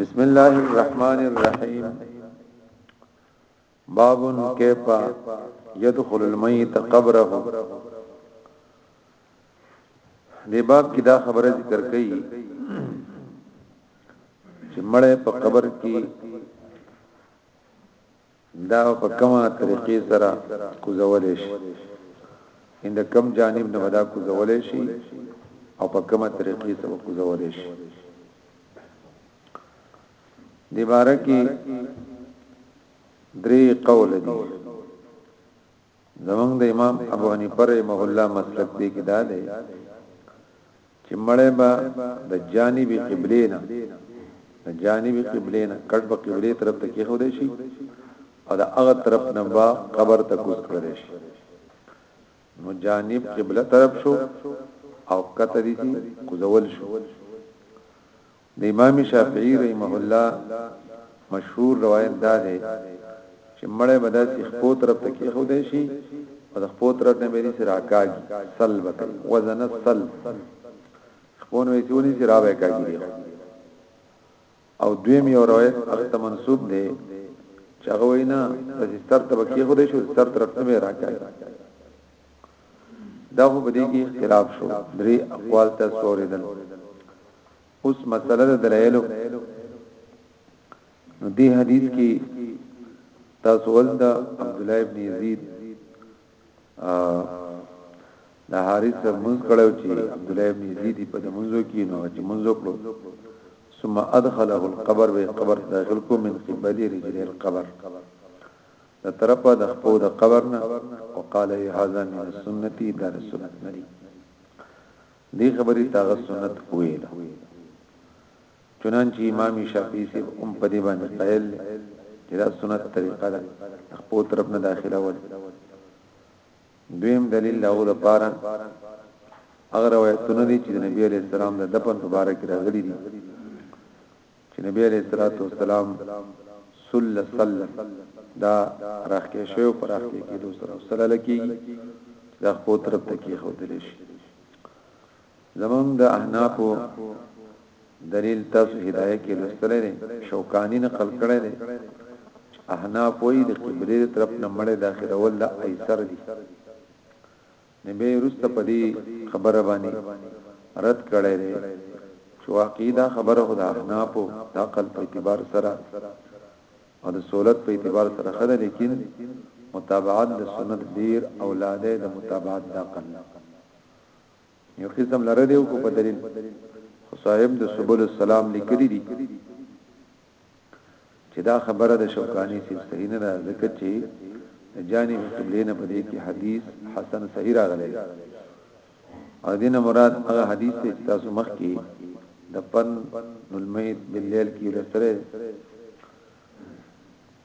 بسم الله الرحمن الرحيم باب كيف يدخل الميت قبره دی باب کې دا خبره ذکر کړي چې مړې په قبر کې دا به په کومه طریقې سره کوزولی شي ان د کوم جانب نه ودا کوزولی شي او په کومه طریقې سره کوزول شي د بارکی درې قول دي زمونږ د امام ابو حنیفه رحمه الله مسلک دی کې دا دی چې مړې با د جانب قبله نه د جانب قبله نه کټ په قبله طرف ته کې خو دی شي او د هغه طرف نه با قبر ته کوز کړی شي نو جانب قبله طرف شو او کته دي کوزول شو د امام شافعي رحمه الله مشهور روایت دا دی چې مړی به داسې خپو طرف ته کېښودی شي او د خپو طرف نه به نیسي راکاږي سل به کوي وزن السل خپو نه یې ونیسي را به کاږي او دویم یو روایت هغه ته منسوب دی چې هغه وینا د سر ته به کېښودی شي سر طرف ته به راکاږي دا خو بده کې اختلاف شو درې اقوال ته سوریدل اوس مسله د دلایل نو دې حدیث کې تاسو ولدا عبد الله ابن یزید د حارث منځ کړو چې عبد الله ابن یزید په د منځو کې نو چې منځو کړو ثم ادخله القبر به قبر داخل کو من قبل رجل القبر د طرفه د خپو د قبر نه وقال ای هذا من السنت دا د سنت نه دی دی خبرې تاغه سنت ویل چنانچه امام شافعی سے ام په دی باندې قائل چې دا سنت طریقه ده خپل طرف نه داخله ول دویم دلیل له اول پاره اگر روایتونه دي چې نبی علیہ السلام د دفن مبارک راغلي دي چې نبی علیه الصلاة والسلام صل صل دا راخکې شوی پر راخکې کېدو سره صلی لکی چې دا خو طرف ته کې خو دل شي زمون د احنافو دلیل تاسو هدايه کې لوستل دي شوکانی نقل کړی دی احناف وی د قبله طرف نه مړې داخلول د ایسر دي نه به رسته په دې خبره باندې رد کړی دی چې واقعي دا خبره خو د احنافو د عقل په اعتبار سره او د سولت په اعتبار سره خره لیکن متابعت د سنت ډیر اولاده د متابعت د عقل یو قسم لره دی کو په دلیل صاحب د سبل السلام لیکلی دی چې دا خبره د شوکاني صیب صحیح نه ده ځکه چې د جانب قبله نه پدې کې حدیث حسن صحیح راغلی دی او دینه مراد هغه حدیث ته تاسو مخ کې د پن المیت باللیل کې لسره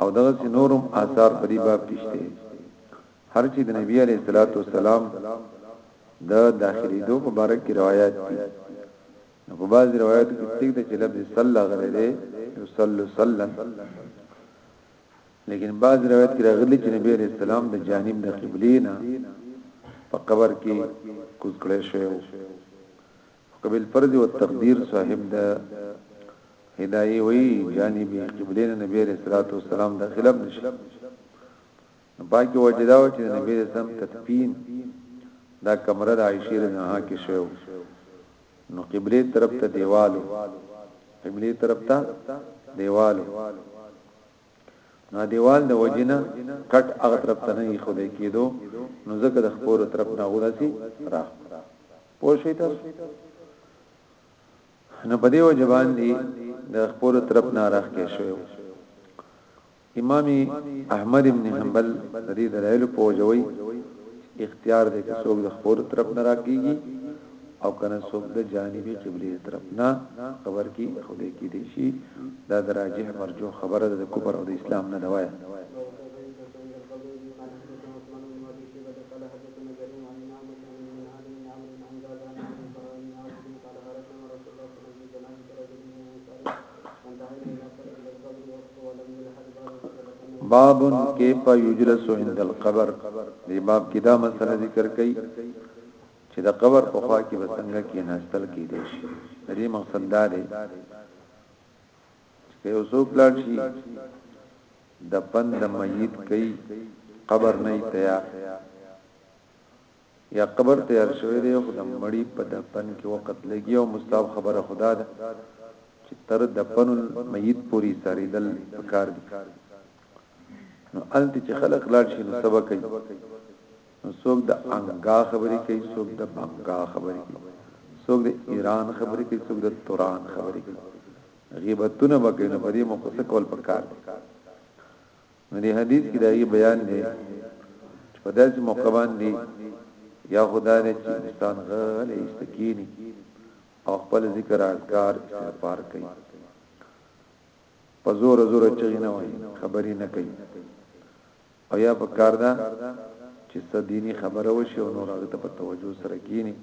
او دغسې نور هم آثار په دې باب کې شته هر چې د نبی علیه الصلاۃ والسلام د داخلي دو په باره کې روایت دي نو په بعض روایت کې څنګه د چلب صلی غره دی صلی صلی لیکن بعض روایت کې راغلي چې نبی علیہ السلام د جانب د قبلینا په قبر کې کوز کړی شوی فقب الفرض والتقدير صاحب د هدايه وی جانب قبلين نبی عليه الصلاه والسلام داخله نشي نو باقي وجداو چې نبی رسم تدفین دا کمره د عائشه رضی الله عنها کې شو نو قبله طرف ته دیوالو قبله طرف ته دیوالو نو دیوال د وجنه کټ هغه طرف ته نه خود کېدو نو ځکه د خپور طرف نه غورسي را پوه شئ تاسو نو په دیو جبان دی د خپور طرف نه راخ کې شوی امام احمد ابن حنبل دې دلایل په وجوي اختیار دې کې څوک د خپور طرف نه راکېږي او کنه څوک د جانب قبله طرف نه خبر کی خدای کی دی شي دا د راجح مرجو خبره د کفر او د اسلام نه دوایا باب کیف یجلس عند القبر دی باب کې دا مسله ذکر کړي چې د قبر په خوا کې به څنګه کېناستل کېدای شي د دې مقصد دا دی چې یو څوک لاړ شي د پند د میت کوي قبر نه تیار یا قبر تیار شوی دی خو د مړی په دفن کې وخت لګي او مستاب خبره خدا ده چې تر دفن میت پوری ساریدل پکار دي نو الته چې خلک لاړ شي نو سبا کوي نو څوک د انګا خبرې کوي څوک د بنګا خبرې کوي څوک د ایران خبرې کوي څوک د توران خبرې کوي غیبتونه بکې نو په دې مو څه کول پکار دي نو دې حدیث کې دا یې بیان دی چې په داسې موقع باندې یا خدای دې چې انسان غلې استکینی او خپل ذکر اذکار استغفار کوي په زور زور چغې نه وایي خبرې نه کوي او یا په کار ده چې څه دیني خبره وشي او نور هغه ته په توجه سره کینی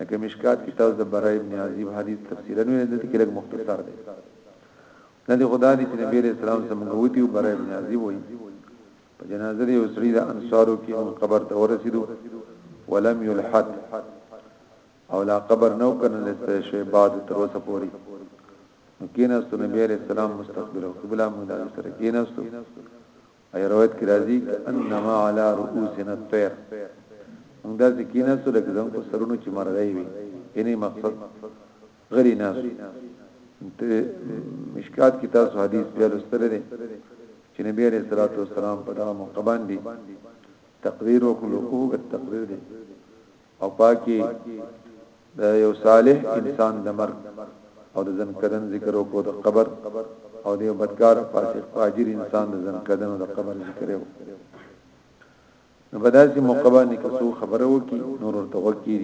لکه مشکات کې تاسو د برای ابن عزیب حدیث تفسیرا ویل د کې لږ مختصر دی نه دی خدای دې چې نبی علیہ السلام سم غوتی او برای ابن عزیب وایي په جنازه یې وسړي د انصارو کې هم قبر ته ورسیدو ولم یلحد او لا قبر نو کنه لسته شوی بعد تر اوسه پوری نو کیناستو نبی علیہ السلام مستقبل قبله موږ د سره کیناستو ای روایت کې راځي انما علی رؤوسنا الطير موږ د کیناستو لکه زموږ په سرونو چې مرغۍ وي یعنی مقصد غری ناس مشکات کې تاسو حدیث بیا لستر دي چې نبی علیہ الصلوۃ والسلام په دغه موقع باندې تقریر وکړو او تقریر دي او پاکي د یو صالح انسان د مرګ او د ځنکدن ذکر وکړو د قبر او د یو بدکار فاسق فاجر انسان د ځنکدن او د قبر ذکر وکړو نو په داسې موقع باندې که څو خبره وکي نور ورته وکړي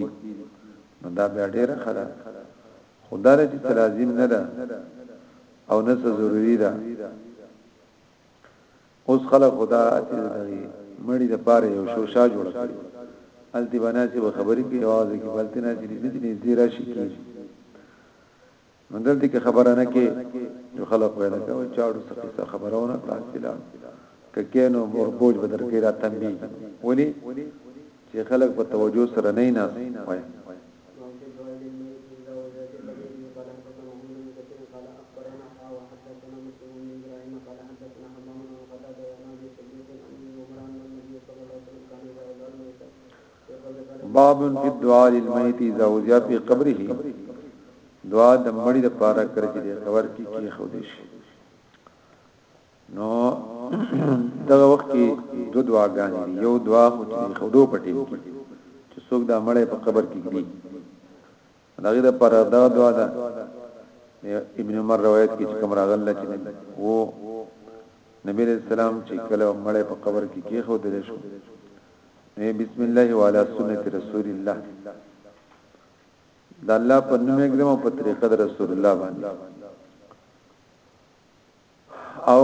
نو دا بیا ډیره خره خدای چې لازم نه ده او نه ضروري ده اوس خلک خدا چې دغه مړی د پاره یو شوشا جوړ کړي التی بنا چې خبرې کوي आवाज کې بلته نه چې دې دې دې راشي کې مندل دې خبره نه کې جو خلک وای نه کوي چاړو څه خبرونه تاسو لا ککې نو مور بوج بدر کې را تنبیه ولي چی خلک په توجه سره نه ناست وای. باب فی الدعاء للمیت اذا وضع فی قبره دعا د مړی د پاره کړی دی قبر کې کې خو دې شي نو دغه وخت کې دو دعاګانې دي یو دعا خو چې خودو پټې کې چې څوک دا مړې په قبر کې دي دغه د پر دا دعا ده ابن عمر روایت کې چې کوم راغله چې وو نبی علیہ السلام چې کله مړې په قبر کې کې خو درې شو نه بسم الله وعلى سنت رسول الله دا الله په نوم یې ګرمه په طریقه رسول الله باندې او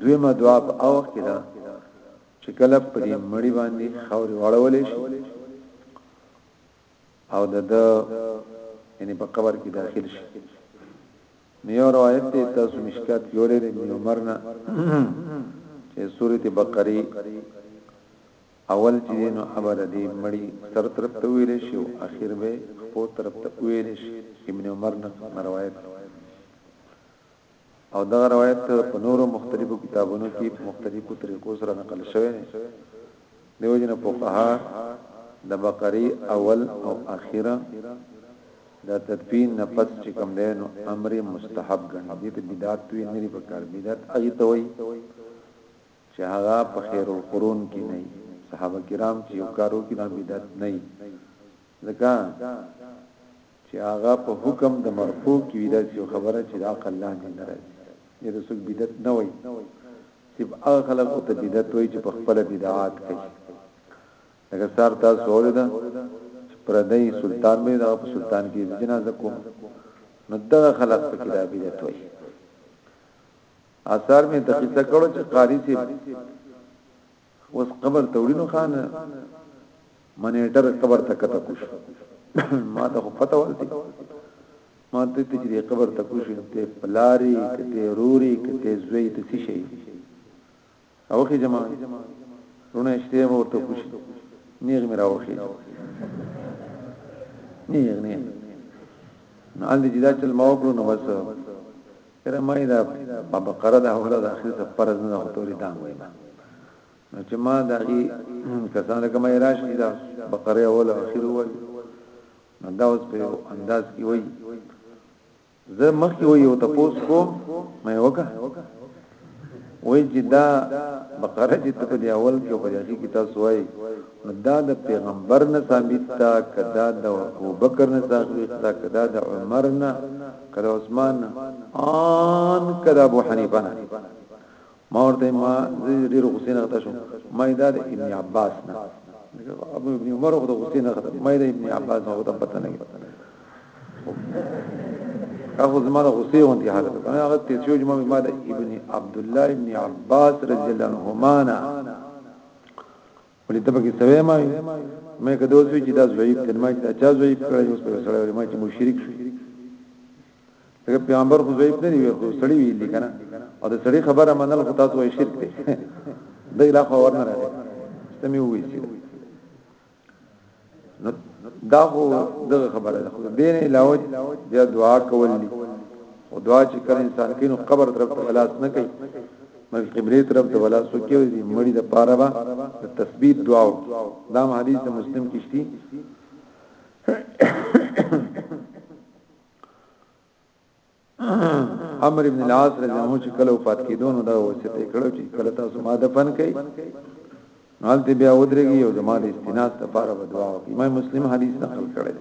دویمه دعا په او وخت کې ده چې کله په دې مړی باندې خوري وړول شي او د د یعنی په قبر کې داخل شي نیو روایت ته تاسو مشکات یولې د عمرنا چې سورته بقره اول چې دی نو ابه د دې مړي سر طرف ته ویل شي او اخیر به خپو طرف ته ویل شي ابن عمر نه روایت دی او دا روایت په نورو مختلفو کتابونو کې په مختلفو طریقو سره نقل شوی دی دیو جن فقها د بقری اول او اخیره دا تدفین نه پس چې کوم دی نو امر مستحب ګڼي دې ته بدعت وی نه لري په کار بدعت اغي توي چه هغه په خیر القرون کی نه صحابه کرام چه یو کار وکړي نو بدعت نه ځکه چې هغه په حکم د مرفوع کې ویل چې خبره چې د عقل لاندې نه راځي یې د څوک بدعت نه وای چې هغه خلک ته بدعت وای چې په خپل بدعات کوي لکه سار تاسو ورته چې پردی سلطان به دا په سلطان کې جنازه کوم نو دا خلک په کې دا بدعت وای اثر مې ته قصه کړو چې قاری سي اوس قبر توړینو خان منیټر قبر ته کته کوش ما ته خو پته ورته ما ته ته چې قبر ته کوش ته پلاری کته روري کته زوی ته څه شي اوخی جما رونه اشتیا به ورته کوشي نیغ میرا اوخی نیغ نیغ نو ال دې جدا چل ما وکړو نو بس کړه ما دا په بقره دا اوله د اخر څخه پرز نه وتوري دا وای نو چې ما دا غي کسان کوم راش دي دا بقره اوله اخر وای نو دا اوس په انداز کې وای زه مخکې و یو تپوس کوم مې وکړه وای چې دا بقره چې په دی اول کې په دې کې تاسو وای نو دا د پیغمبر نه ثابت تا کدا د ابو بکر نه ثابت تا کدا د عمر نه کدا عثمان ان کدا ابو حنیفه نه ما ورته ما ډیر غصه نه غته شو ما دا د ابن عباس نه ابو ابن عمر غته غصه نه غته ما دا ابن عباس نه غته پته نه هغه زما د غصه وندي حالت کنه هغه ته چې جمع ما د ابن عبد الله ابن عباس رضی الله عنهما ولې ته پکې سوي ما مې کده اوس چې دا ضعیف دی ما چې اچا ضعیف کړی اوس په سره ما چې مشرک شو هغه پیغمبر خو ضعیف نه دی خو سړی وی لیکنه او د سړی خبره منل خو تاسو یې شرک دی دا لا خبر نه راځي سمې وې نو دا خو دغه خبره ده خو دین علاوه بیا دعا کول دي او دعا چې کله انسان کینو قبر طرف ته خلاص نه کوي مګر قبله طرف ته ولا سو کې دي مړی د پاره با تثبیت دعا دا حدیث د مسلم کې شتي امر ابن العاص رضی الله عنه کله وفات کیدونو دا وصیت کړو چې کله تاسو ما دفن کړئ حالت بیا ودرېږي او زما د استناس لپاره به دعا وکړي امام مسلم حدیث نقل کړی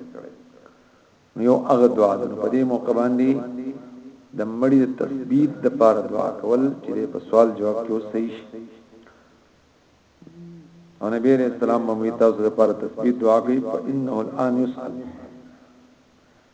نو یو هغه دعا ده په دې موقع باندې د مړي د تثبیت د پاره دعا کول چې په سوال جواب کې وسې شي او نبی رسول الله ممي تاسو لپاره تثبیت دعا کوي فإنه الآن يسأل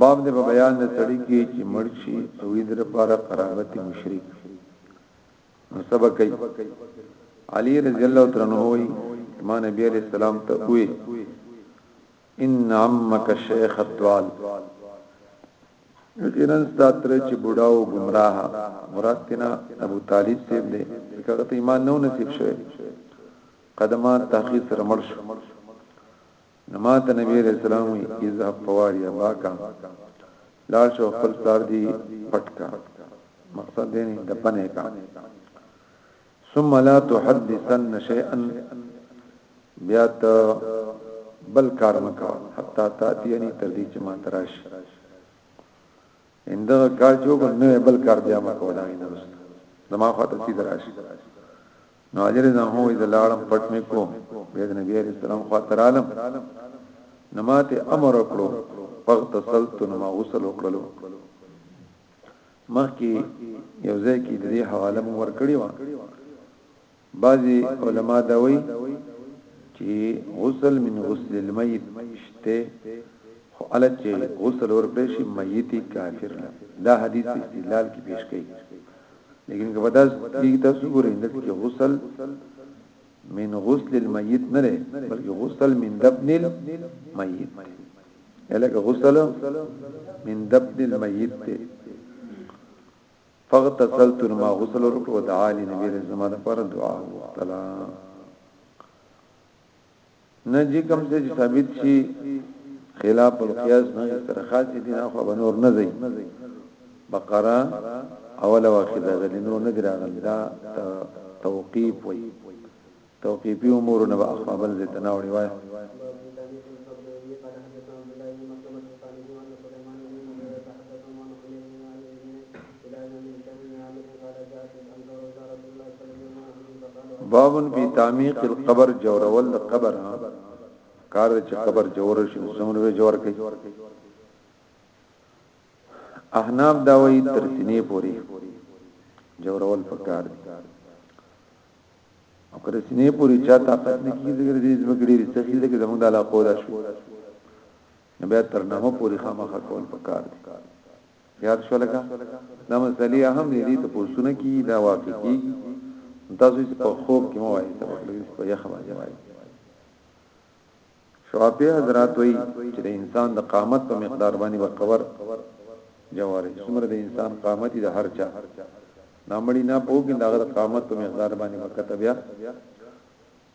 باب د په بیان د سړی کی چې مړ شي او وی در پاره قرابت مشرک نو سبا کوي علی رضی الله تعالی عنہ وی ما نبی علیہ السلام ته وی ان عمک شیخ الدوال یقینا ستاتره چې بوډا او گمراه مراد تینا ابو طالب سیب دی هغه ته ایمان نو نصیب شوی قدمه تحقیق سره مړ شو نو ماته نبی علیه السلام وی اذهب فواری اباکا لار شو خپل پلار دی پټ کا مقصد دی نه د پنه کا ثم لا تحدثن شيئا بیا ته بل کار مکا حتا تاتی یعنی تر دې چې ما تراش انده کار جو بل نه بل کار بیا مکا دا نه رسته زما خاطر سي دراش نو علي رضی الله عنه لاړم پټ مې کو بیا د نبی عليه السلام خاطر عالم نماته امر وکړو فغتسلت نما غسل وکړلو مخکې یو ځای کې د دې حواله مو ور کړی و بعضي علما دا وایي چې غسل من غسل المیت شته خو الچ غسل ور کړی شي میت کافر لا دا حدیث استدلال کې پیش کړي لیکن که بداس دی تاسو ګورئ دلته کې غسل من غسل المیت نه لري بلکې غسل من دفن المیت الکه غسل من دفن المیت ته فغتسلت ما غسل ورکو دعا لنبی رسول الله پر دعا وکړه نه چې کوم څه چې ثابت شي خلاف القياس نه تر خاصه دي نه خو بنور نه زي بقره اوله واخده غلي نور نه دراغل دا توقيف وي توقيفي امور نه اخبل زي تناوړي وای بابن فی تعمیق القبر جورول د قبر کار چې قبر جوړ شي څومره به جوړ کړي احناب دا وایي تر سینې پوري جوړول پکار دي او کله سینې پوري چا طاقت نه کیږي ذکر دې زمګړي سخی ذکر زموږ د علاقو دا شو نو بیا تر نه پوري خامخا کول پکار دي یاد شو لکه دا مسلې اهم دي دي ته پوسونه کی دا واقع کی تاسو چې په خوب کې مو وایي سبق لري په یخ باندې وایي شوافی حضرات وایي چې د انسان د قامت په مقدار باندې به قبر جواره څومره د انسان قامت د هر چا نامړی نه پوګي دا د قامت په مقدار باندې وکته بیا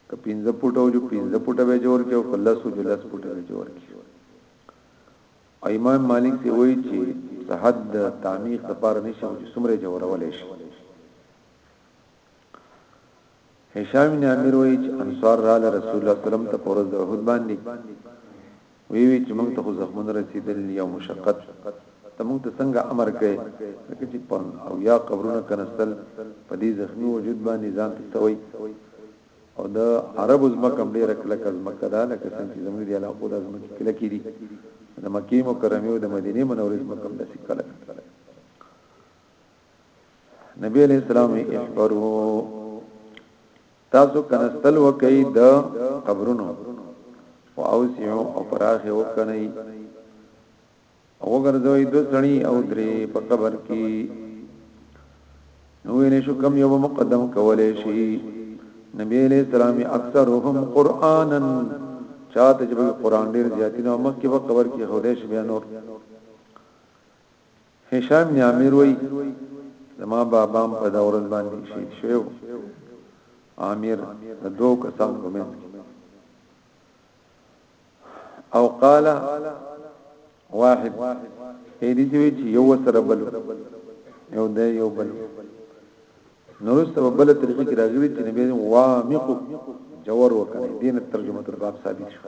که پینځه پټو جو پینځه پټه به جوړ کې او کله سو جلس پټه به جوړ کې او امام مالک ته وایي چې د حد د تعمیق لپاره نشي او چې څومره جوړولای شي هشام بن عامر وایي چې انصار را رسول الله صلی الله علیه وسلم ته پرز د احد باندې وی وی چې موږ ته خو زخمون رسیدل یو مشقت ته موږ ته څنګه امر کړي لکه چې پن او یا قبرونه کنستل په دې زخمی وجود باندې ځان ته سوي او د عربو ځمکه هم ډیره کلکه ځمکه ده لکه څنګه چې زموږ دی علاقو د ځمکې کلکې دي د مکې مکرمه او د مدینه منورې ځمکه هم داسې کلکه نبی علیہ السلام احفرو تاسو کنستل وکي د قبرونو او اوسعو او پراخه وکني وګرځوي دو سړي او درې په قبر کې نو وینې شو کم یو مقدم کولې شي نبی علیہ السلام اکثرهم قرانا چاته چې قرآن ډیر زیات نو مکه په قبر کې خو دې شي بیا نور هشام نیامیر وای زما بابام په دورز باندې شي شو عامر دو کسان کومنس او قال واحد اې دې چې یو سره بل یو د یو بل نورسته په بل طریقې کې راغلي چې نبی وامق جوور وکړي دین ترجمه تر باب ثابت شو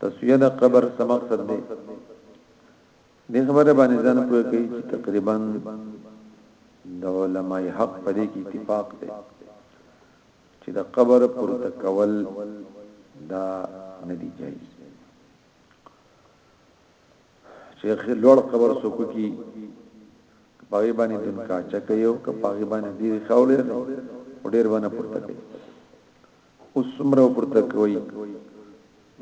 تسویه د قبر څه مقصد دی د خبره باندې ځان پوهه کوي چې تقریبا د علماي حق په دې کې اتفاق دی چې د قبر پورته کول دا نه دی جایز چې لوړ قبر څوک کی پاغي باندې دن کا چکه یو ک پاغي باندې دی خاولې نه ډیر باندې پورته کوي خو څومره وپورته کوئ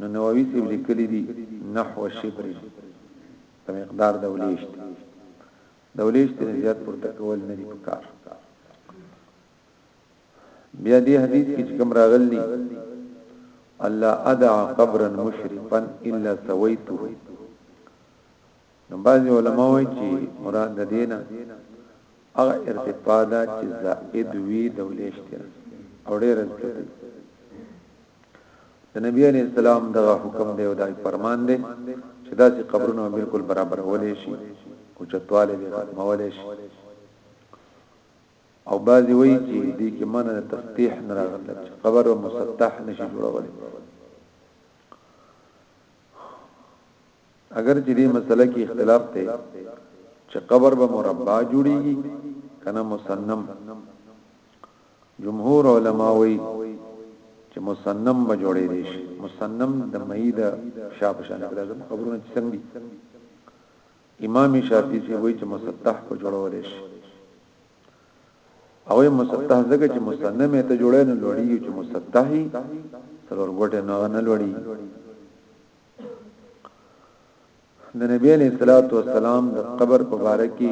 نو نووي صیب لیکلي دي نحو شبر په مقدار د ولیشت د ولیشت نه زیات پورته کول نه دي پکار بیا دې حدیث کې کوم راغلی الله ادع قبرا مشرفا الا سويته نو بعضی علما وایي چې مراد د دینه هغه ارتفاع ده چې زائد وی دولې اشتراک او ډېر زیات دی د نبی علی السلام دغه حکم دی او دای فرمان دی چې دا چې قبرونه بالکل برابر ولې شي او چتواله به ختمولې شي او بعضی وایي چې دې کې منه تفتیح نه راغله چې قبر مسطح نشي جوړولې اګر چې دې مسله کې اختلاف ته چې قبر به مربع جوړيږي کنه مسنم جمهور علما وایي چې مسنم به جوړې دي شي مسنم د مېده شاپ شان کړه زم خبرونه چې څنګه دي امام شافعي چې وایي چې مسطح په جوړول شي او مسطح ځکه چې مسنم ته جوړې نه لوړي چې مسطحي سرور ګټه نه نه لوړي د نبی علیہ الصلوۃ والسلام د قبر په اړه کې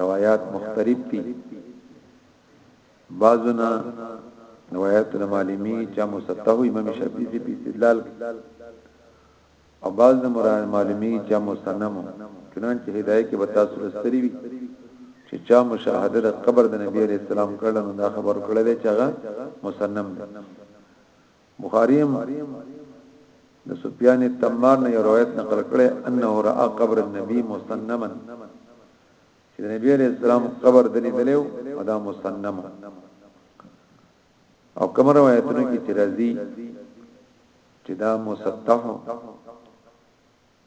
روایت مختلف دي بعضنا روایت د معلمی چې مستطح امام شافعی په استدلال او بعض د مراد معلمی چې مستنم چنانچه هدايه کې به تاسو لستری وي چې چا مشاهده د قبر د نبی علیہ السلام کړل نو دا خبر کړل چې هغه مستنم دی بخاری هم د سفیان التمار نه یو روایت نقل کړي انه را قبر النبي مسنما چې نبی عليه السلام قبر دلی دلیو او دا مسنم او کوم روایتونه کې چې راځي چې دا مسطح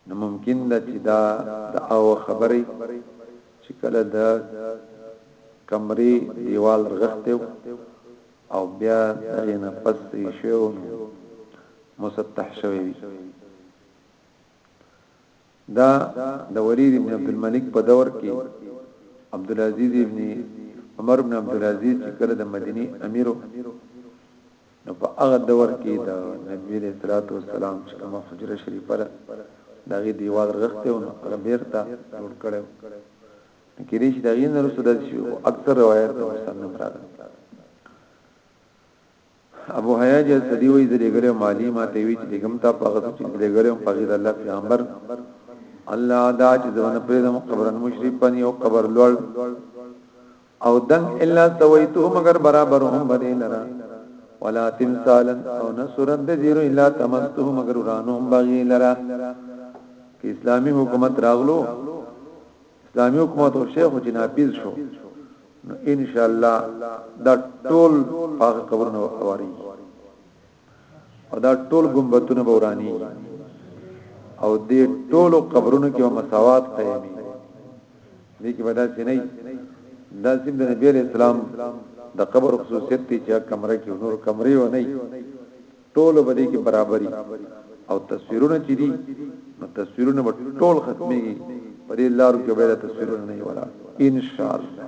نو ممکن ده چې دا د هغه خبره وي چې کله د کمرې دیوال رغښتی او بیا دغه نه پس یې شوی نو مسطح شوی وي دا د ولید ابن عبد الملک په دور کې عبد العزيز ابن عمر ابن عبد العزيز چې کله د مدینه امیرو نو په هغه دور کې د نبي عليه الصلاه والسلام چې کومه حجره شريفه ده دا غي دیوال رغښته او نقره بیرته جوړ کړو کېږي چې دا غي نه رسول شي او اکثر روایت د مسلم راغلي ابو حیاج سدی وی زری ګره مالی ما ته وی چې دګم تا په غته چې زری ګره په غیر الله پیغمبر الله دا چې زونه پرې د قبر مشرف پنی او قبر لوړ او دن الا سويته مگر برابر هم بدی لرا ولا تمثالا او نصرت دزیر الا تمسته مگر رانو هم بغی لرا که اسلامی حکومت راغلو اسلامی حکومت او شیخ چې ناپیز شو نو ان شاء الله دا ټول پاک قبرونه واري او دا ټول ګمبتونه به ورانی او دې ټول قبرونو کې مساوات قائمي دې کې بدا سي نه دا سیم د نبی اسلام د قبر خصوصیت ته چې کمره کې نور کمرې و نه ټول به دې کې برابرۍ او تصویرونه چې دي نو تصویرونه به ټول ختمي په دې لارو کې به تصویرونه نه ولا ان شاء الله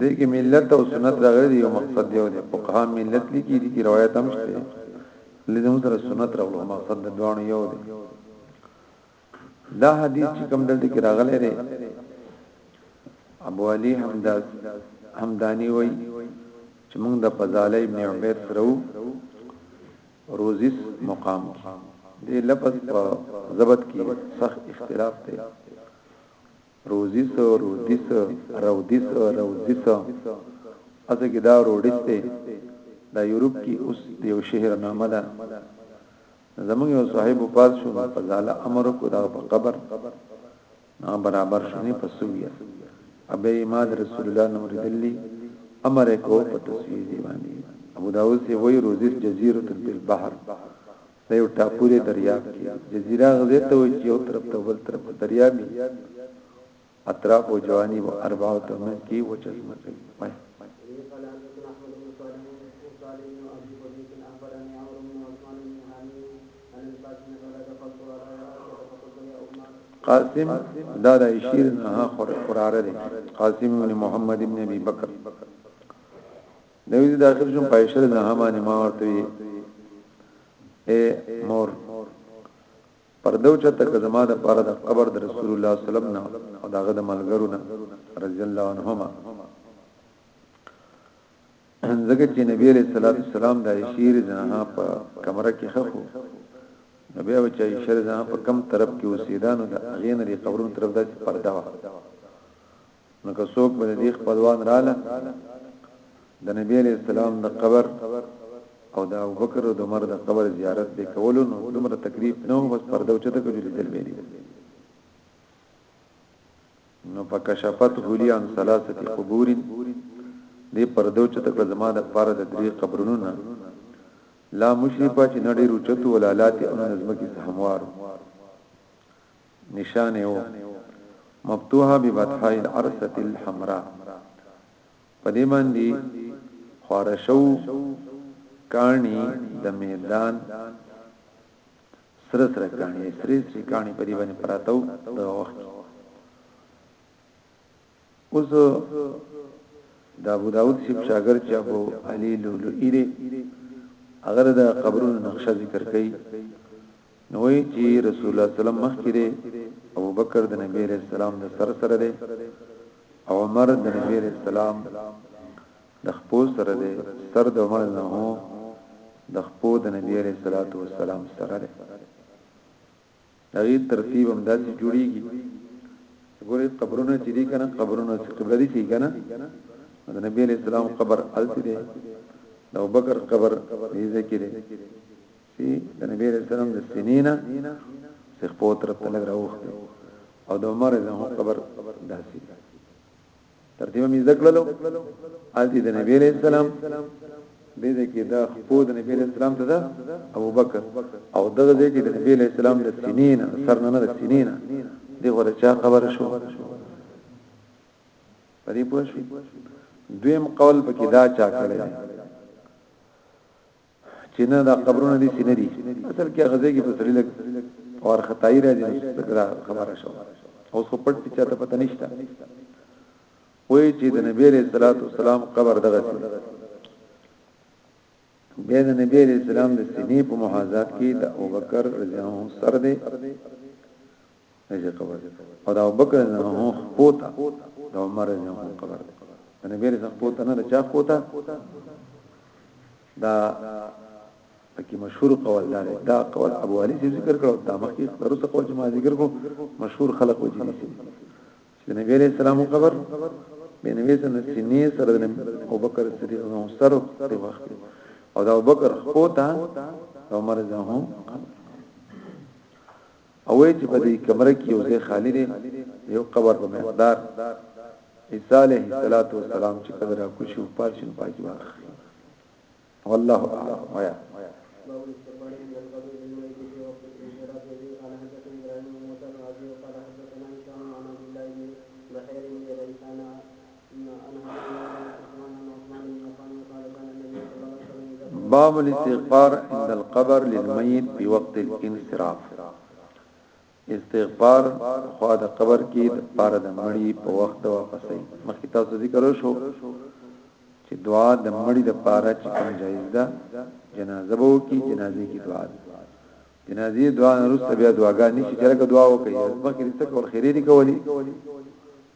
دې کې ملت او سنت راغلي دی یو مقصد دی او د فقها ملت لیکي دي کې روایت هم شته لدې هم سره سنت راغلو مقصد د دوه یو دی دا حدیث چې کوم دلته کې راغلی دی ابو علي حمداس حمدانی وای چې موږ د فضاله ابن عبید سره روزیس مقام کې د لفظ په ضبط کې سخت اختلاف دی روزي سه رودي سه رودي سه روزي سه اصل کې دا روډیس دی دا یورپ کې اوس یو شهر نامه ده زمونږ یو صاحب وفات شو په ځاله امر کو دا په قبر نه برابر شنه په سویا ابي امام رسول الله نور دلی امر کو په تصویر دی باندې ابو داود سی وی روزیس جزیره بالبحر دا یو ټاپو دی دریاب کې جزیره غزه ته وي چې یو طرف ته بل طرف دریابي اطراف او جوانی و اربع ته من کې و چشم کې پای قاسم دا د عشیر نه قراره دی قاسم بن محمد بن ابي بکر نوی دې داخل شوم پایشه دې نه مانی ما ورته وی اے مور پردو چته که زما د پاره د قبر د رسول الله صلی الله علیه وسلم نه او داغه د ملګرو نه رضی الله عنهما ځکه چې نبی علیہ الصلوۃ والسلام د عشیر زنه په کمره کې خخو نبی او چې عشیر زنه په کم طرف کې اوسیدانو د اغین لري قبرونو طرف د پرده وا نو که څوک به دې خپلوان رااله د نبی علیہ السلام د قبر او د ابوبکر او د عمر د قبر زیارت به کولو نو دومره تکلیف نه و بس پردو چته کوي دل به دي نو فکشفت غلی عن ثلاثه قبور دې پردو چته کړه زما د پاره د درې قبرونو نه لا مشرفه چې نړۍ روچتو ولالات او نظم کې سهموار نشانه او مفتوحه بفتحه العرصه الحمراء په دې باندې خارشو کانی د میدان سره سره کانی سری سری کانی په دې باندې پراتو د وخت اوس د ابو داود سیب شاګر چې ابو علي لولوئی دی هغه د قبرونو نقشه ذکر کړي نو وی چې رسول الله صلی الله علیه وسلم مخکې دی ابو بکر د نبی علیہ السلام د سر سره دی او عمر د نبی علیہ السلام د خپو سره دی سر د عمر نه هو د خپو د نبی علیہ الصلوۃ والسلام سره دی هغه ترتیب هم داسې جوړیږي ګوري قبرونه چې دي کنه قبرونه چې قبله دي شي کنه د نبی علیہ السلام قبر الته دي د ابوبکر قبر دې ځکه دي چې د نبی علیہ السلام د سنینا څخه په تر تلګ راوخته او د عمر زمو قبر داسې ترتیب می ذکرلو اتی د نبی علیہ السلام دې دې کې دا خپو د نبی علیہ السلام ته دا ابو بکر او دغه دې کې د نبی علیہ السلام د سنین سر نه د سنین دې غره چا خبر شو پدې پوښي دویم قول پکې دا چا کړی چې نه دا قبرونه دي چې نه دي اصل کې غزه کې په سړي لګ اور خدای راځي دا خبره شو اوس په پټ چې ته پته نشته وای چې د نبی له صلوات و سلام قبر دغه سي بیا د نبی له سلام د سینې په محاذات کې د ابوبکر رضی الله عنه سر دی رضی قبر او د ابوبکر رضی الله عنه خپوتا د عمر رضی الله عنه قبر دی د نبی رسول خپوتا نه د چا خپوتا دا پکې مشهور قول دا دی دا قول ابو علي چې ذکر کړو دا مخکې درسته قول چې ما ذکر کړو مشهور خلق وجي چې نبی عليه السلام قبر به نبی سره سینې سره د ابو بکر صدیق نو سره په وخت او دا ابو بکر خو ته عمر زه هم او وی چې په دې کمره کې یو ځای خالی دی یو قبر په مقدار عیسی علیه السلام چې کله را کوشو پارشن پاکي واخی والله اعلم ویا باب الاستغفار عند القبر للميت في وقت الانصراف استغفار خو د قبر کې د پاره د مړی په وخت د واپسې مخکې تاسو ذکر شو چې دعا د مړی د پاره چې کوم جایز ده جنازه وو کې جنازې کې دعا ده جنازې دعا نه رسته بیا دعاګانې چې چرګه دعا وکړي مخکې څه کول خیرې دي کولی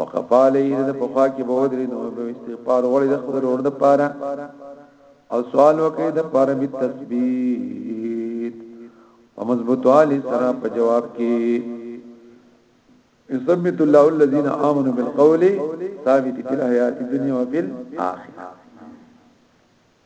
وقف علیه د په خوا کې به ودرې نو به استغفار وړي د خپل ورور د پاره او سوال وکړي د پاره به تثبیت او مضبوط علی سره په جواب کې یثبت الله الذين امنوا بالقول ثابت في الحياه الدنيا وفي الاخره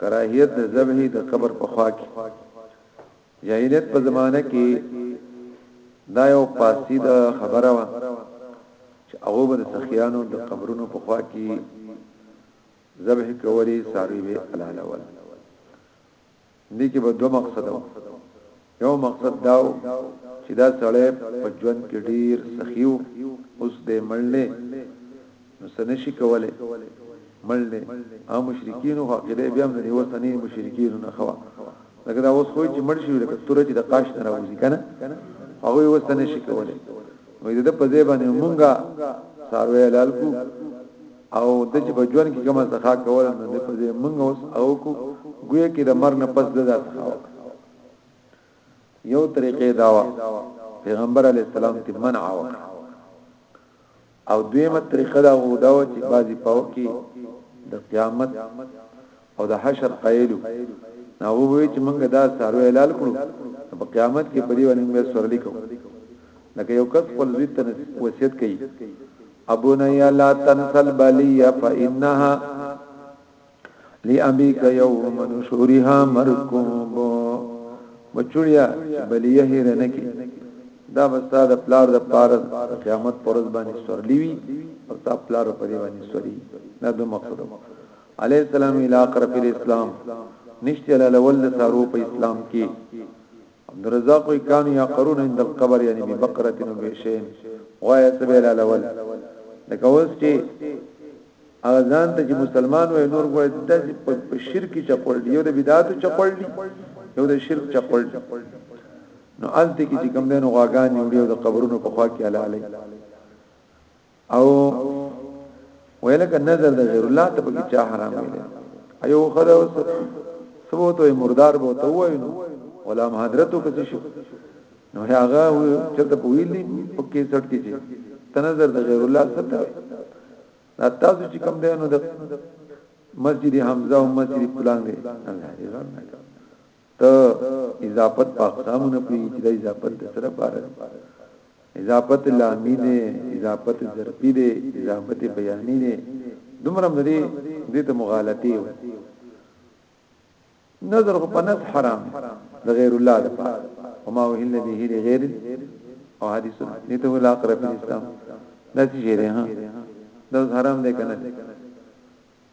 کراهیت د ذبح د قبر په خوا کې جاهلیت په زمانه کې دا یو پاسید خبره و چې هغه به د سخیانو د قبرونو په خوا کې ذبح کولی ساروی به حلال ول دې کې به دوه مقصد وو یو مقصد داو چې دا سړی په ژوند کې ډیر سخیو اوس دې مړلې نو سنشي کوله مړلې او مشرکین او عقیده بیا هم نه وسنی مشرکین نه خوا لکه دا اوس خو چې مړ شي لکه تور چې د قاش نه راوځي کنه هغه وسنی شي کوله وې د په ځای باندې مونږه ساروی لالکو او د چې په ژوند کې کوم څخه کول نه دی په دې موږ اوس او کو ګویا کې د مر نه پس ددا څخه یو طریقې داوا پیغمبر علی السلام ته منع و او دویمه طریقه دا و دا چې بازي پاو کې د قیامت او د حشر قائلو نو ووی چې موږ دا سارو اعلان کړو په قیامت کې په دې باندې موږ سره لیکو لکه یو کس خپل زوی ته وصیت کوي ابو نیا لا تنسل بلیه فانها لابيك يوم نشورها مركوب بچړیا بلیه هرنه کی دا بستا د پلار د پار قیامت پرز باندې سورلی وی او تا پلار په دی باندې سورلی دا د مقصد علی السلام الاخر فی الاسلام نشته حلالول د سارو په اسلام کې عبدالرزاق وی کان یا قرون عند القبر یعنی بی بقرت نو بیشین وای سبه حلالول لکه اوس چې اذان ته چې مسلمان وای نور وای د شرک چپړ دی یو د بدعات چپړ دی یو د شرک چپړ دی نو الته کې چې کوم دین غواګان یو د قبرونو په خوا کې حلالې او ویل ک نظر د غیر الله ته پکې چا حرام ویل ایو خره اوس سبو ته مردار بو ته وینو ولا حضرتو کسي شو نو هغه چرته په ویلي په کې سټ کې چې تنظر د غیر الله ستا دا تاسو چې کوم دی نو د مسجد حمزه او مسجد پلان دی الله دې غواړي ته اضافت په اقسام نه پوي چې د اضافت د سره پاره اضافت لامی دی اضافت ظرفی دی اضافت بیانی دی دومره مری دې ته مغالطه و نظر خو پنس حرام د غیر الله د پاره وما هو الا به غیر او حدیث دې ته ولا اقرب اسلام دا څه شی دی ها دا حرام دی کنه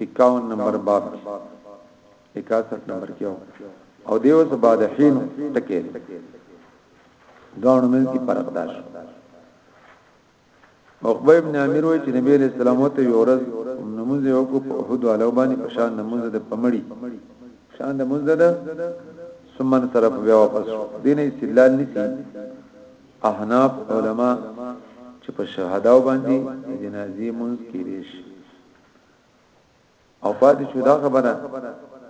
51 نمبر باب کې 61 نمبر کې او دیو څه بعد حين تکې داونو من کې فرق داش عقبه ابن عامر وای چې نبی عليه السلام ته یو ورځ نمونځ یو کو په حد علاو باندې په شان نمونځ د پمړي شان د مونځ ده سمن طرف بیا واپس دین استدلال نسی احناف علما چې په شهداو باندې جنازي مونږ کې دي شي او پاتې شو دا خبره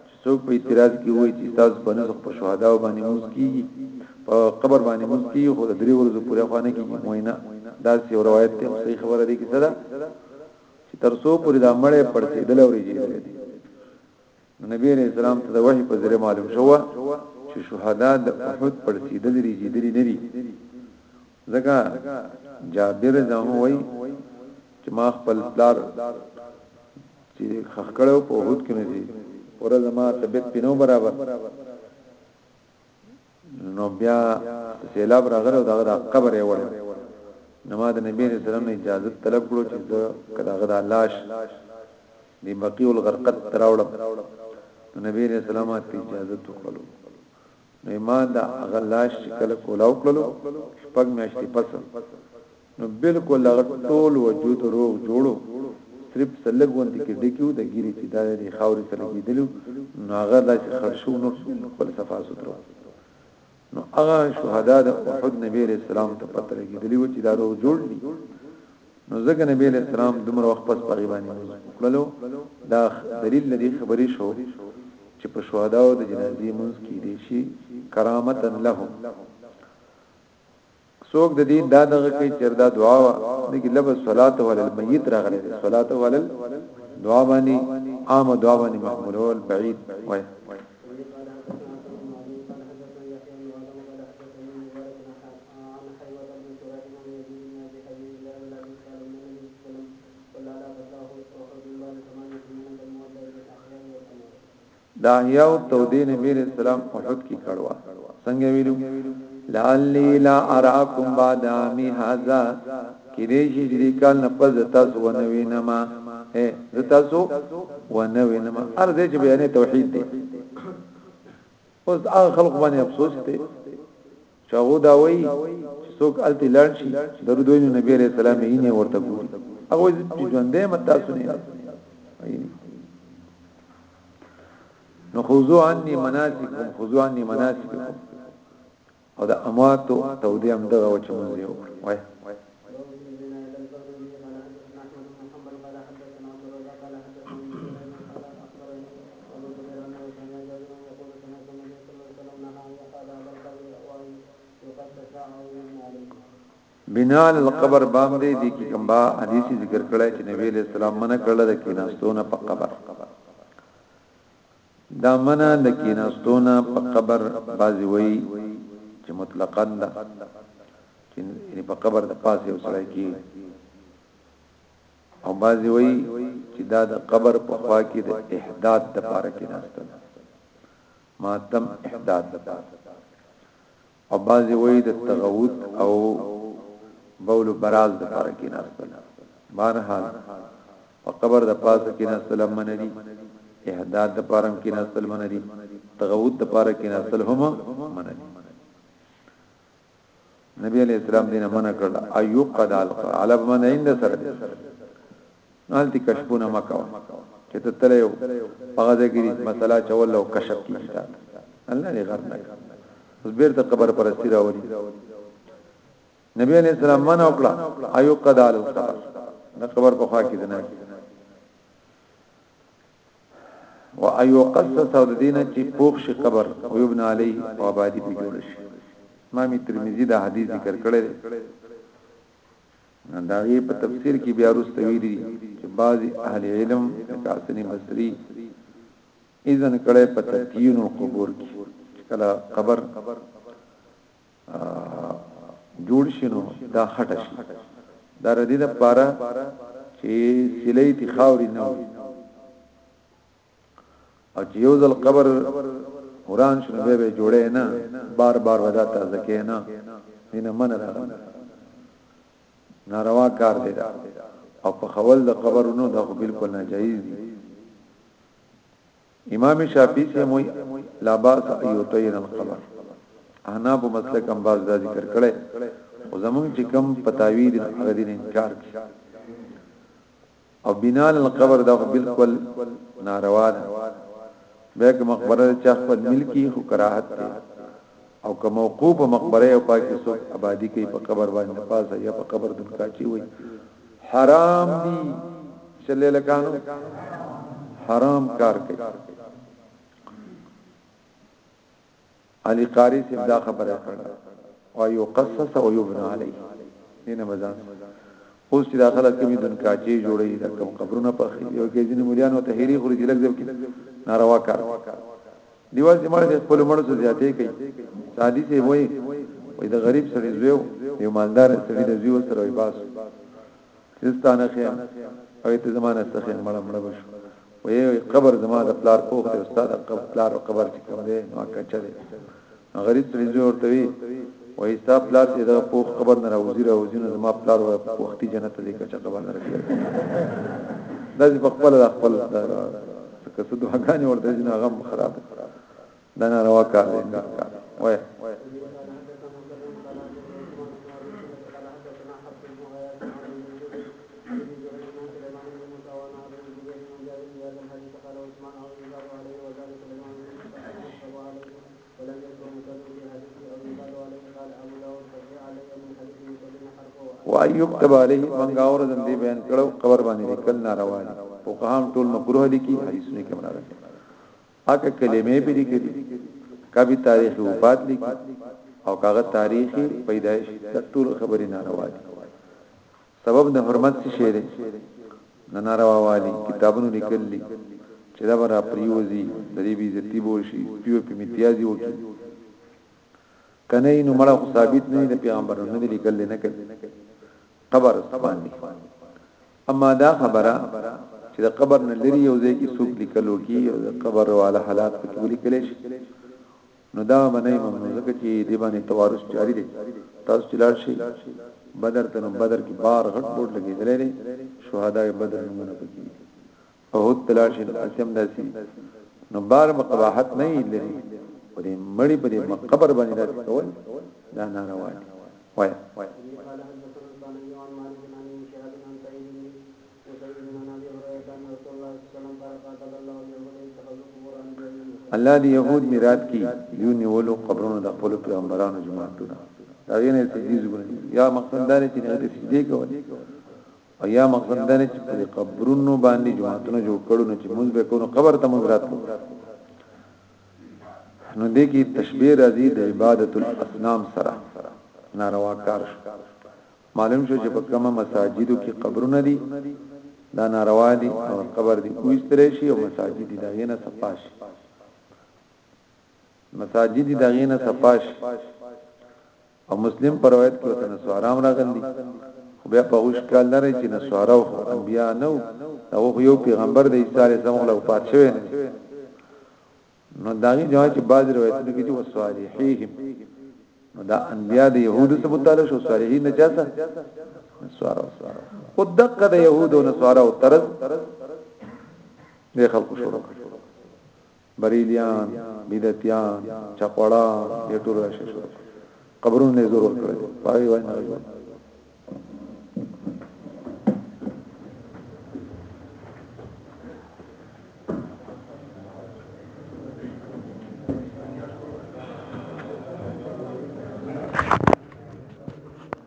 چې څوک په اعتراض کې وایي چې تاسو په نسخ په شهدا باندې موږ کیږي په قبر باندې موږ کیږي خو د درې ورځې پورې خوانه کیږي موینا دا سی روایت ته صحیح خبره دی کې صدا چې تر څو پورې دا مړې پړسېدل او ریږي نبی عليه السلام ته د وحي په ذریعه معلوم شو چې شهدا د احد پر سیدل رسیدلی نه دي ځکه جابر دا وایي چې ما خپل پلار چې خخ کړو په احد کې نه دي ورځ ما طبيعت پینو برابر نو بیا سیلاب راغلی او دغه د قبر یې وړل نو ما د نبی رسول الله اجازه طلب کړو چې زه کداغه د لاش دی بقیع الغرقد تراوړم نو نبی رسول الله ته اجازه وکړو نو ما د غلاش کله کولاو کړلو شپږ میاشتې پس نو بالکل هغه ټول وجود روغ جوړ و صرف څه لږ غوندې کې ډکي و د ږیرې چې دا د خاورې څخه لګېدلي و نو هغه داسې خړ شوي و نور بالکل صفا سوتره و نو هغه شهدا د احد نبی علیه السلام ته پته لګېدلي و چې دا روغ جوړ دي نو ځکه نبی علیہ السلام دومره وخت پس په غیبانی وکړلو دا دلیل لري خبرې شو چې په شهدا او د جنازې منځ کې دي شي کرامتا لهم څوک د دې دا دغه کوي چې دا دعا وا دغه لفظ صلات علی المیت راغلی دی صلات علی دعا باندې عام دعا باندې محمول بعید وای د احیاو تودې نبی علیہ السلام احد کی کړوا څنګه ویلو لعلی لا اراکم بعد عامی هذا کې دې شي چې دې کال نه پز تاسو ونوي نما هه ز تاسو ونوي نما ارزه چې بیانې توحید دی اوس هغه خلق باندې افسوس ته چاغو دا وایي چې څوک الته لاړ شي درود وینو نبی عليه السلام یې نه ورته ګوري هغه چې ژوندې متا سنې نو خذو عني مناسککم خذو عني مناسککم او د اموات تودیم دغه چې مونږ یو وای بنا القبر باب دې دي کې کوم با حدیث ذکر کړی چې نبی له سلام منه کړل د کیناستونه په قبر دا منع د کیناستو نه په قبر بعضی وای چې مطلقاً ده چې په قبر د پاسه یو سړی کی او بعضی وای چې دا د قبر په خوا کې د احداث د پاره کې ناشته ماتم احداث د پاره او بعضی وایی د تغوط او بول و براز د پاره کې ناستل بهرحال په قبر د پاسه کې ناستل منه دي احداد د پاره کې ناستل منه دي تغوط د پاره کې ناستل هم منه دي نبی علیہ السلام دینه منع کړل ایو قد القرب من عند سره نو هلته کشفونه مکو چې ته تل یو هغه ذکر مسله چول او کشف کیږي تا الله دې غر نه اوس بیرته قبر پرستی راوړي نبی علیہ السلام من او کړه ایو قدال القبر د قبر په خوا کې دنه و ایو قصص او دینه چې پوښ شي قبر او ابن علی او آبادی په جوړ شي امام ترمذی دا حدیث ذکر کړی داغي په تفسیر کې بیا وروسته ویلي چې بعضی اهل علم لکه حسن بصری اذن کړه په تدین او قبور کې کله قبر جوړ شنو دا خټه شي دا ردی د پاره چې سلیتی خاوري نه وي او چې یو ځل قبر وران شنو به به جوړې نه بار بار ودا تازه کې نه دینه من را ناروا کار دی دا او په خول د قبرونو دا خو بالکل ناجایز دی امام شافعی سے موی لا باس ایوتین القبر انا په مسلک هم باز دا ذکر کړي او زمونږ چې کم پتاوی دي هغه دین انکار کوي او بنا للقبر دا خو بالکل ناروا ده به که مقبره چا خپل ملکی خو کراهت ده او که موقوف مقبره او پاکي سو آبادی کوي په قبر باندې پاسه یا په قبر دن کاچی وي حرام دي چلے لکانو حرام کار کوي علی قاری صاحب دا خبره کړه او یو قصص او یبنا علی دینه مزان اوس چې داخله کومې دن کاچې جوړې دا کوم قبرونه په یو کې ځینې مليانو ته هېری خوري چې لګځب کې ناروا کار دیواز دې مړ دې خپل مړ سره زیاتې کوي سادي سي وای وای د غریب سړي زیو یو مالدار سړي د زیو سره وای باس زستانه خیر او ته زمانه څخه مړ مړ بشو وې قبر زما د پلار کوخ ته استاد قبر پلار او قبر چې کوم دی نو کچا دی غریب سړي جوړ ته وی وې ستا پلار چې دا کوخ قبر نه راوځي راوځي نو زما پلار وختي جنت ته کچا قبر نه راځي دا چې په خپل خپل څه کسو دعاګانې ورته جنا غم خراب دا ناروا کار دی وای ويكتب عليه من غاور دم دي بیان کړو قبر باندې لیکل ناروا دي او قام ټول مکروه لیکي حدیثونه کې مراد پاکه کلمې به لیکلي کبي تاریخي وفات لیکي او کاغه تاریخي پیدایش د ټول خبرې ناروا دي سبب د حرمت څه شی دی نه ناروا والی کتابونو لیکل دي چې دا برا پریوزي د دې بي عزتي بو شي پیو په امتیازي وکي کنه نو مړه خو ثابت نه د پیغمبر نه لیکل نه کوي قبر باندې اما دا خبره چې د قبر نه لري یو ځای کې څوک لیکل وکي او د قبر والا حالات پکې ولیکل شي نو دا باندې ممنوع ځکه چې دی باندې توارث جاری دی تاسو چلار شي بدر ته نو بدر کې بار غټ بوټ لګیدلې دي شهدا بدر نمونه پکې فهد تلار شي اسیم داسي نو بار مقباحت نه لري په دې مړی په دې مقبر باندې داسي کول دا ناروا دي وای الله دی يهود میراث کی یو نیولو قبرونو د خپل پیغمبرانو جماعتونه دا غینه تجهیز ګوري یا مقصد دا چې نه تسجدي کوي او یا مقصد دا نه چې په قبرونو باندې جماعتونه جوړ کړو نو چې مونږ به کوو قبر ته مونږ راتلو نو دې کې تشبیه راځي د عبادت الاصنام سره ناروا کار شو معلوم شو چې په کومه مساجدو کې قبرونه دي دا ناروا دي او قبر دي کوستره شي او مساجد دي دغه نه صفاش مساجد دي دغه نه صفاش او مسلم پر روایت کې وته نسوارام راغلي خو بیا په اوشکال لري چې نسوارا او انبیا نو او یو پیغمبر د عیسی علیه السلام له وفات شوی نه نو داغي جواب چې بعض روایتونه کې چې وصالحیهم نو دا انبیا د يهودو څخه متعلق شو صالحین نه چاته نسوارا او دقه د يهودو نسوارا او طرز د خلق شروع کړ بریلیان بدعتیان چپړان دې ټول راشي شو قبرونه نه زور ورکړل پای وای نه جوړ